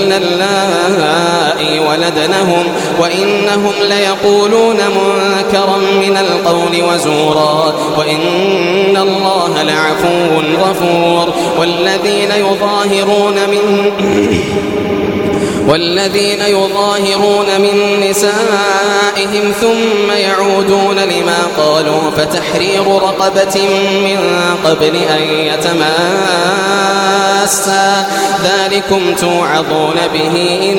إلا اللائي ولدنهم وإنهم ليقولون منكرا من القول وزورا وإن الله لعفو غفور والذين يظاهرون من والذين يظاهرون من نسائهم ثم يعودون لما قالوا فتحرير رقبة من قبل أن يتماسا ذلكم توعظون به إن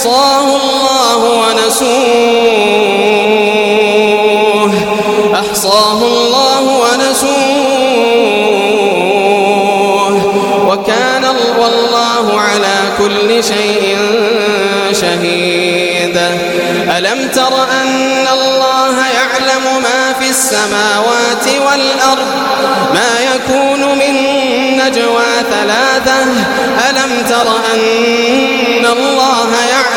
أحصاه الله ونسوه. أحصاه الله ونسوه. وكان والله على كل شيء شهيد. ألم تر أن الله يعلم ما في السماوات والأرض؟ ما يكون من نجوى ثلاثة. ألم تر أن الله يعلم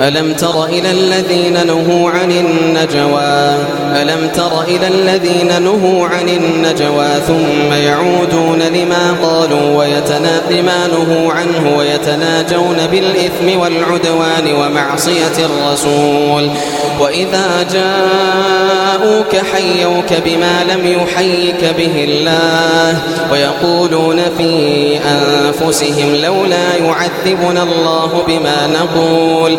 ألم تر إلى الذين نهوا عن النجوى؟ ألم تر إلى الذين نهوا عن النجوى ثم يعودون لما قالوا ويتنا لما نهوا عنه ويتناجون بالإثم والعدوان ومعصية الرسول. وإذا جاءوك حيوك بما لم يحيك به الله ويقولون في أنفسهم لولا يعذبنا الله بما نقول.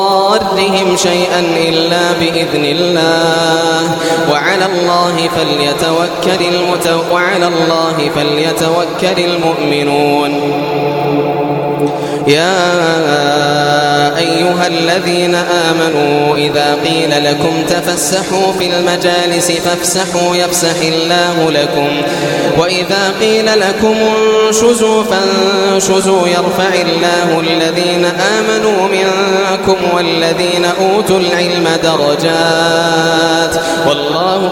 بضارهم شيئا إلا بإذن الله. وعلى الله فليتوكل المتو وعلى الله فليتوكل المؤمنون. يا أيها الذين آمنوا إذا قيل لكم تفسحوا في المجالس فافسحوا يفسح الله لكم. وإذا قيل لكم انشزوا فانشزوا يرفع الله الذين آمنوا منكم والذين أوتوا العلم درجات. والله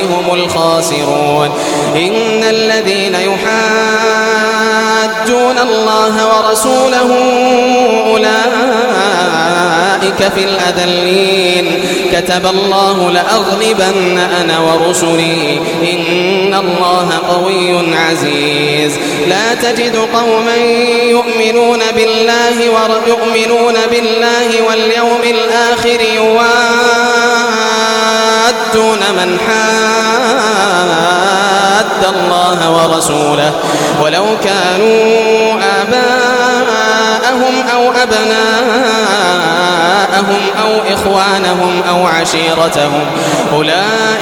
هم الخاسرون. إن الذين يحادون الله ورسوله أولئك في الأذلين. كتب الله لأغلبن أنا ورسلي. إن الله قوي عزيز. لا تجد قوما يؤمنون بالله ويؤمنون بالله واليوم الآخر يوادون من حاد الله ورسوله ولو كانوا آباءهم أو أبناءهم أو إخوانهم أو عشيرتهم